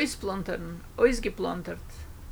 ausplantern, ausgeplantert.